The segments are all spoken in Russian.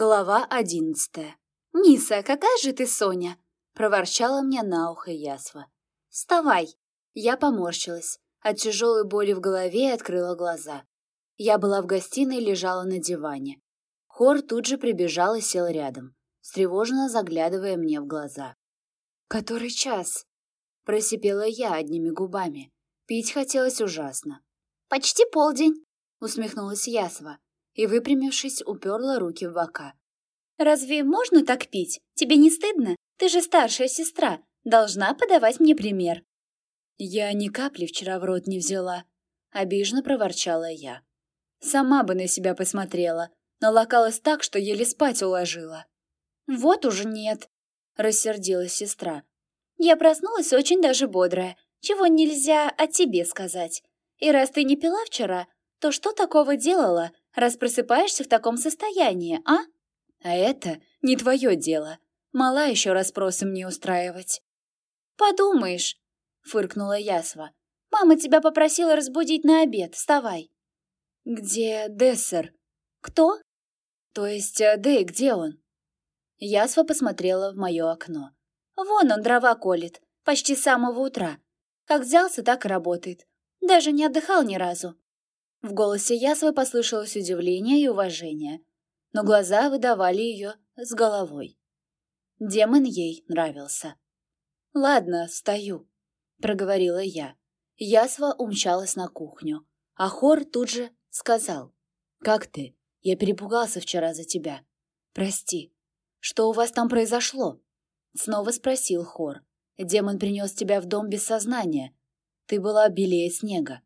Глава одиннадцатая. «Ниса, какая же ты Соня?» — проворчала мне на ухо Ясва. «Вставай!» Я поморщилась. От тяжелой боли в голове открыла глаза. Я была в гостиной и лежала на диване. Хор тут же прибежал и сел рядом, встревоженно заглядывая мне в глаза. «Который час?» — просипела я одними губами. Пить хотелось ужасно. «Почти полдень», — усмехнулась Ясва и, выпрямившись, уперла руки в бока. «Разве можно так пить? Тебе не стыдно? Ты же старшая сестра, должна подавать мне пример». «Я ни капли вчера в рот не взяла», — обиженно проворчала я. «Сама бы на себя посмотрела, налокалась так, что еле спать уложила». «Вот уже нет», — рассердилась сестра. «Я проснулась очень даже бодрая, чего нельзя о тебе сказать. И раз ты не пила вчера, то что такого делала, раз просыпаешься в таком состоянии, а? А это не твое дело. Мала еще расспросы мне устраивать. Подумаешь, фыркнула Ясва. Мама тебя попросила разбудить на обед, вставай. Где Дессер? Кто? То есть, э, Дэй, где он? Ясва посмотрела в мое окно. Вон он дрова колет, почти с самого утра. Как взялся, так и работает. Даже не отдыхал ни разу. В голосе Ясвы послышалось удивление и уважение, но глаза выдавали ее с головой. Демон ей нравился. «Ладно, встаю», — проговорила я. Ясва умчалась на кухню, а Хор тут же сказал. «Как ты? Я перепугался вчера за тебя. Прости. Что у вас там произошло?» Снова спросил Хор. «Демон принес тебя в дом без сознания. Ты была белее снега.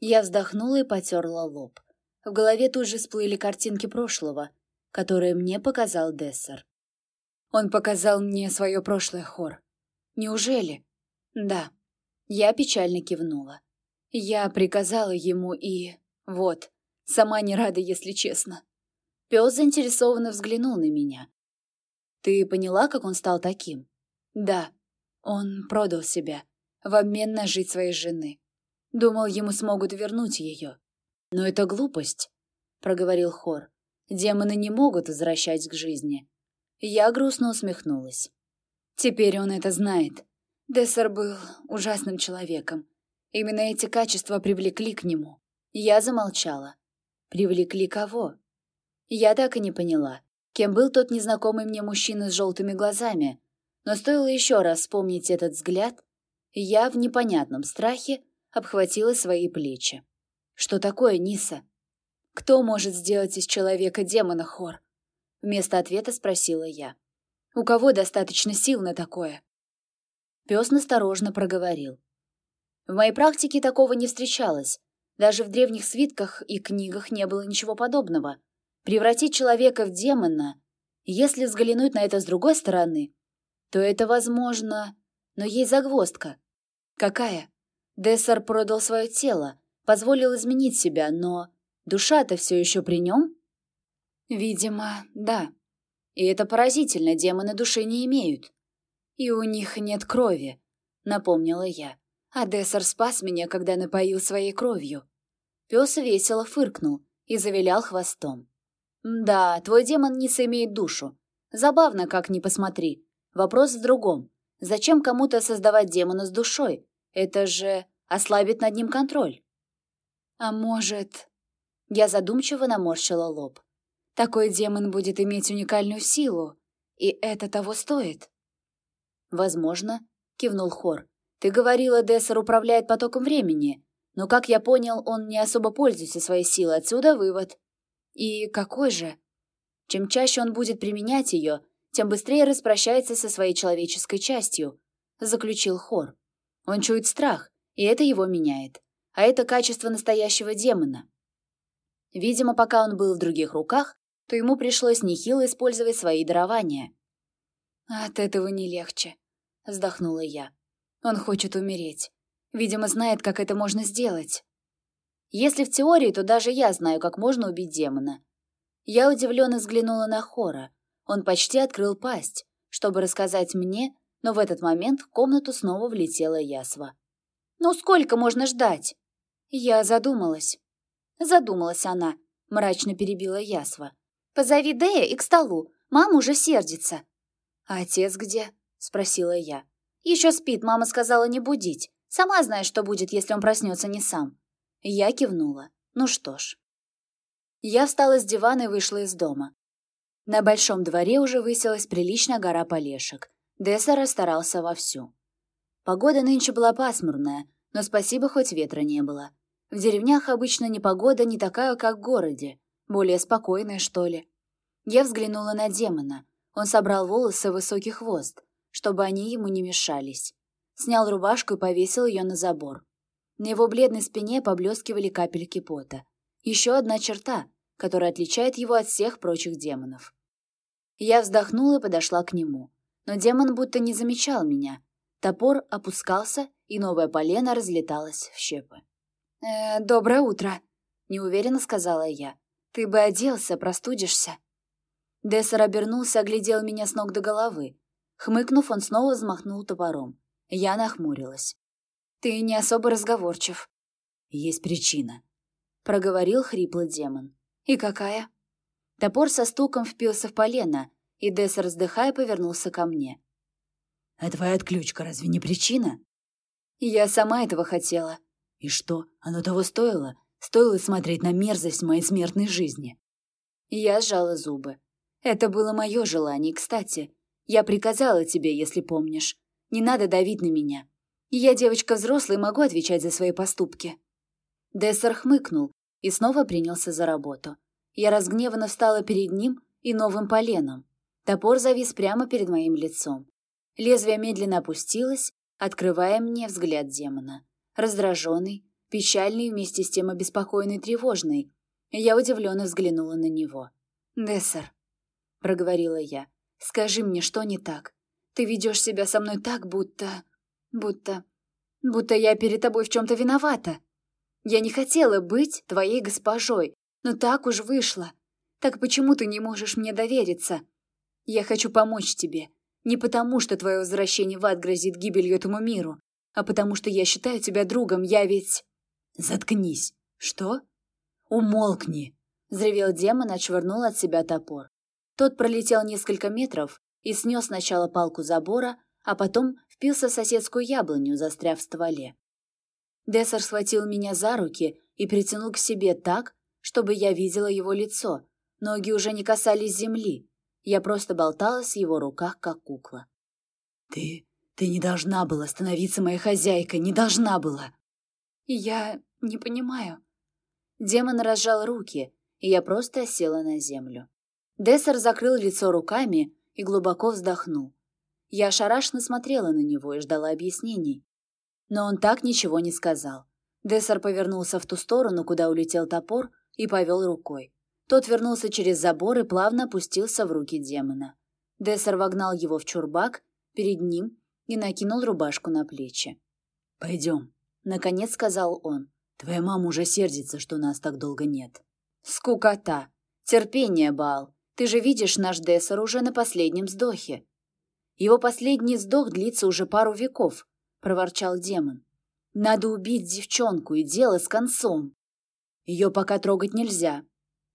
Я вздохнула и потерла лоб. В голове тут же всплыли картинки прошлого, которые мне показал Дессер. Он показал мне свое прошлое, Хор. Неужели? Да. Я печально кивнула. Я приказала ему и... Вот. Сама не рада, если честно. Пес заинтересованно взглянул на меня. Ты поняла, как он стал таким? Да. Он продал себя в обмен на жить своей жены. Думал, ему смогут вернуть ее. Но это глупость, — проговорил Хор. Демоны не могут возвращать к жизни. Я грустно усмехнулась. Теперь он это знает. Дессер был ужасным человеком. Именно эти качества привлекли к нему. Я замолчала. Привлекли кого? Я так и не поняла, кем был тот незнакомый мне мужчина с желтыми глазами. Но стоило еще раз вспомнить этот взгляд, я в непонятном страхе обхватила свои плечи. «Что такое, Ниса? Кто может сделать из человека демона, Хор?» Вместо ответа спросила я. «У кого достаточно сил на такое?» Пес насторожно проговорил. «В моей практике такого не встречалось. Даже в древних свитках и книгах не было ничего подобного. Превратить человека в демона, если взглянуть на это с другой стороны, то это возможно, но есть загвоздка. Какая? Дессер продал свое тело, позволил изменить себя, но душа-то все еще при нем? Видимо, да. И это поразительно, демоны души не имеют. И у них нет крови, напомнила я. А Дессер спас меня, когда напоил своей кровью. Пес весело фыркнул и завилял хвостом. «Да, твой демон не имеет душу. Забавно, как ни посмотри. Вопрос в другом. Зачем кому-то создавать демона с душой? Это же ослабит над ним контроль. А может... Я задумчиво наморщила лоб. Такой демон будет иметь уникальную силу, и это того стоит. Возможно, кивнул Хор. Ты говорила, Дессер управляет потоком времени, но, как я понял, он не особо пользуется своей силой, отсюда вывод. И какой же? Чем чаще он будет применять ее, тем быстрее распрощается со своей человеческой частью, заключил Хор. Он чует страх, и это его меняет. А это качество настоящего демона. Видимо, пока он был в других руках, то ему пришлось нехило использовать свои дарования. «От этого не легче», — вздохнула я. «Он хочет умереть. Видимо, знает, как это можно сделать». Если в теории, то даже я знаю, как можно убить демона. Я удивленно взглянула на Хора. Он почти открыл пасть, чтобы рассказать мне, но в этот момент в комнату снова влетела ясва. «Ну сколько можно ждать?» Я задумалась. Задумалась она, мрачно перебила ясва. Позови Дея и к столу. Мама уже сердится». «А отец где?» — спросила я. «Еще спит, мама сказала не будить. Сама знаешь, что будет, если он проснется не сам». Я кивнула. Ну что ж. Я встала с дивана и вышла из дома. На большом дворе уже высилась приличная гора полешек. Десса расстарался вовсю. Погода нынче была пасмурная, но спасибо, хоть ветра не было. В деревнях обычно непогода не такая, как в городе, более спокойная, что ли. Я взглянула на демона. Он собрал волосы в высокий хвост, чтобы они ему не мешались. Снял рубашку и повесил ее на забор. На его бледной спине поблескивали капельки пота. Еще одна черта, которая отличает его от всех прочих демонов. Я вздохнула и подошла к нему. Но демон будто не замечал меня. Топор опускался, и новое полено разлеталось в щепы. «Э, «Доброе утро», — неуверенно сказала я. «Ты бы оделся, простудишься». Дессер обернулся, оглядел меня с ног до головы. Хмыкнув, он снова взмахнул топором. Я нахмурилась. «Ты не особо разговорчив». «Есть причина», — проговорил хриплый демон. «И какая?» Топор со стуком впился в полено, и Дессер, вздыхая, повернулся ко мне. «А твоя отключка разве не причина?» «Я сама этого хотела». «И что, оно того стоило? Стоило смотреть на мерзость моей смертной жизни?» Я сжала зубы. Это было мое желание, кстати. Я приказала тебе, если помнишь. Не надо давить на меня. Я девочка взрослая и могу отвечать за свои поступки». Дессер хмыкнул и снова принялся за работу. Я разгневанно встала перед ним и новым поленом. Топор завис прямо перед моим лицом. Лезвие медленно опустилось, открывая мне взгляд демона. Раздраженный, печальный вместе с тем обеспокоенный тревожный. Я удивленно взглянула на него. «Дессер», — проговорила я, — «скажи мне, что не так? Ты ведешь себя со мной так, будто... будто... будто я перед тобой в чем-то виновата. Я не хотела быть твоей госпожой, но так уж вышло. Так почему ты не можешь мне довериться? Я хочу помочь тебе. Не потому, что твое возвращение в ад грозит гибелью этому миру, а потому что я считаю тебя другом, я ведь... Заткнись. Что? Умолкни. Взревел демон, отшвырнул от себя топор. Тот пролетел несколько метров и снес сначала палку забора, а потом впился в соседскую яблоню, застряв в стволе. Дессер схватил меня за руки и притянул к себе так, чтобы я видела его лицо. Ноги уже не касались земли. Я просто болталась в его руках, как кукла. «Ты... ты не должна была становиться моей хозяйкой, не должна была!» «Я не понимаю». Демон разжал руки, и я просто села на землю. Дессер закрыл лицо руками и глубоко вздохнул. Я ошарашенно смотрела на него и ждала объяснений. Но он так ничего не сказал. Дессер повернулся в ту сторону, куда улетел топор, и повел рукой. Тот вернулся через забор и плавно опустился в руки демона. Дессер вогнал его в чурбак перед ним и накинул рубашку на плечи. «Пойдем», — наконец сказал он. «Твоя мама уже сердится, что нас так долго нет». «Скукота! Терпение, Баал! Ты же видишь, наш Дессер уже на последнем вздохе. Его последний вздох длится уже пару веков, проворчал демон. Надо убить девчонку и дело с концом. Ее пока трогать нельзя.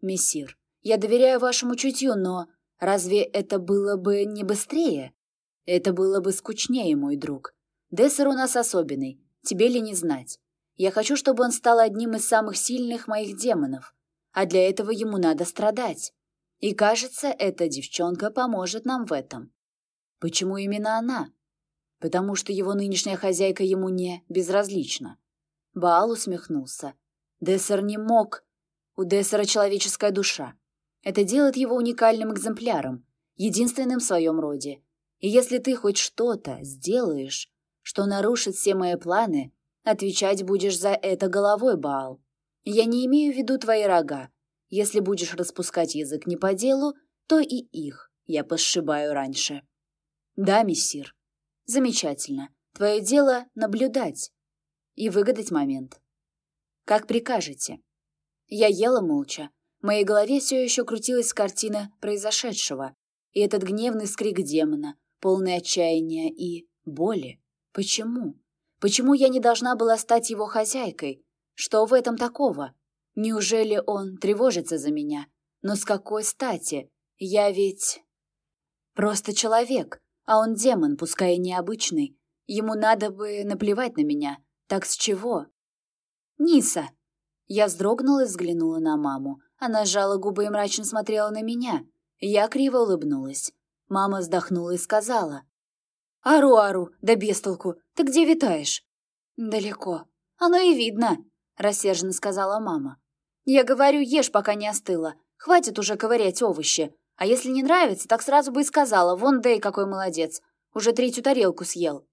Мессир, я доверяю вашему чутью, но разве это было бы не быстрее? Это было бы скучнее, мой друг. Дессер у нас особенный, тебе ли не знать. Я хочу, чтобы он стал одним из самых сильных моих демонов, а для этого ему надо страдать. И кажется, эта девчонка поможет нам в этом. Почему именно она? Потому что его нынешняя хозяйка ему не безразлична. Баал усмехнулся. Дессер не мог. У Дессера человеческая душа. Это делает его уникальным экземпляром, единственным в своем роде. И если ты хоть что-то сделаешь, что нарушит все мои планы, отвечать будешь за это головой, Баал. Я не имею в виду твои рога, если будешь распускать язык не по делу, то и их я посшибаю раньше. Да, мессир. Замечательно. Твое дело — наблюдать и выгадать момент. Как прикажете. Я ела молча. В моей голове все еще крутилась картина произошедшего, и этот гневный скрик демона, полный отчаяния и боли. Почему? Почему я не должна была стать его хозяйкой? Что в этом такого? Неужели он тревожится за меня? Но с какой стати? Я ведь... Просто человек, а он демон, пускай и необычный. Ему надо бы наплевать на меня. Так с чего? Ниса! Я вздрогнула и взглянула на маму. Она сжала губы и мрачно смотрела на меня. Я криво улыбнулась. Мама вздохнула и сказала. «Ару, Ару, да бестолку, ты где витаешь?» «Далеко. Оно и видно», — рассерженно сказала мама. «Я говорю, ешь, пока не остыло. Хватит уже ковырять овощи. А если не нравится, так сразу бы и сказала. Вон Дэй какой молодец. Уже третью тарелку съел».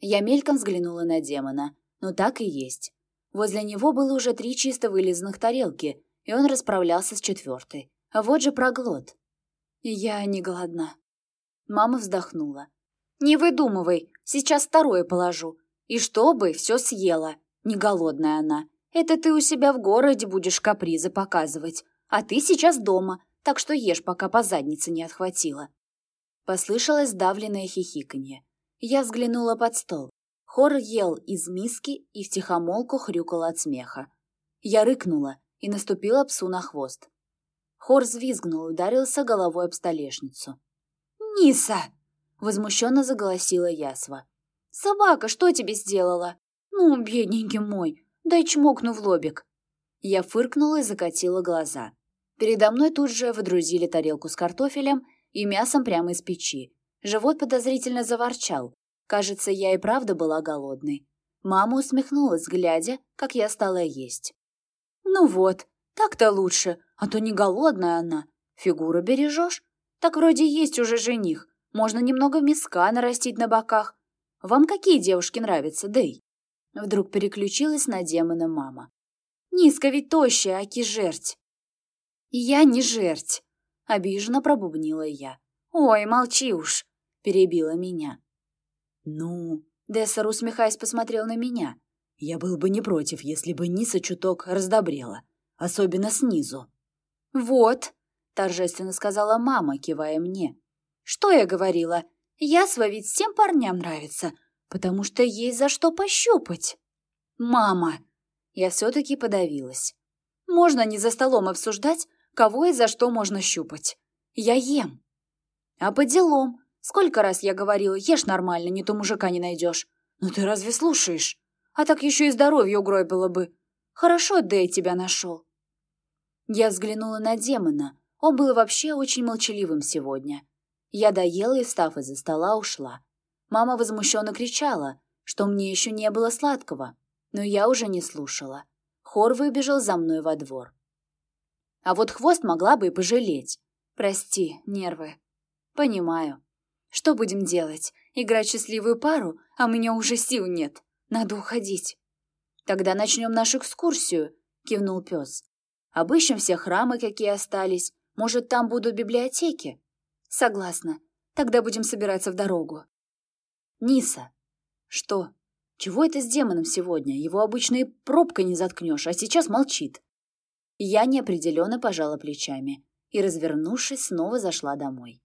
Я мельком взглянула на демона. Ну так и есть. Возле него было уже три чисто вылизанных тарелки, и он расправлялся с четвертой. А вот же проглот. Я не голодна. Мама вздохнула. «Не выдумывай, сейчас второе положу. И чтобы все съела. Не голодная она. Это ты у себя в городе будешь капризы показывать. А ты сейчас дома, так что ешь, пока по заднице не отхватила». Послышалось давленное хихиканье. Я взглянула под стол. Хор ел из миски и втихомолку хрюкал от смеха. Я рыкнула и наступила псу на хвост. Хор взвизгнул и ударился головой об столешницу. «Ниса!» — возмущенно заголосила Ясва. «Собака, что тебе сделала?» «Ну, бедненький мой, дай чмокну в лобик». Я фыркнула и закатила глаза. Передо мной тут же выдрузили тарелку с картофелем и мясом прямо из печи. Живот подозрительно заворчал. Кажется, я и правда была голодной. Мама усмехнулась, глядя, как я стала есть. «Ну вот, так-то лучше, а то не голодная она. Фигуру бережешь? Так вроде есть уже жених. Можно немного миска нарастить на боках. Вам какие девушки нравятся, Дэй?» Вдруг переключилась на демона мама. «Низко ведь тощая, аки жерть». «Я не жерть», — обиженно пробубнила я. «Ой, молчи уж», — перебила меня. «Ну...» — Дессер, усмехаясь, посмотрел на меня. «Я был бы не против, если бы Ниса чуток раздобрела особенно снизу. «Вот», — торжественно сказала мама, кивая мне. «Что я говорила? Ясва ведь всем парням нравится, потому что есть за что пощупать». «Мама!» Я все-таки подавилась. «Можно не за столом обсуждать, кого и за что можно щупать. Я ем». «А по делам. Сколько раз я говорила, ешь нормально, не то мужика не найдешь. Ну ты разве слушаешь? А так еще и здоровье угробило бы. Хорошо Дэй тебя нашел. Я взглянула на демона. Он был вообще очень молчаливым сегодня. Я доела и, встав из-за стола, ушла. Мама возмущенно кричала, что мне еще не было сладкого, но я уже не слушала. Хор выбежал за мной во двор. А вот хвост могла бы и пожалеть. Прости, нервы. Понимаю. Что будем делать? Играть счастливую пару, а у меня уже сил нет. Надо уходить. «Тогда начнем нашу экскурсию», — кивнул пес. «Обыщем все храмы, какие остались. Может, там будут библиотеки?» «Согласна. Тогда будем собираться в дорогу». «Ниса». «Что? Чего это с демоном сегодня? Его обычно и пробкой не заткнешь, а сейчас молчит». Я неопределенно пожала плечами и, развернувшись, снова зашла домой.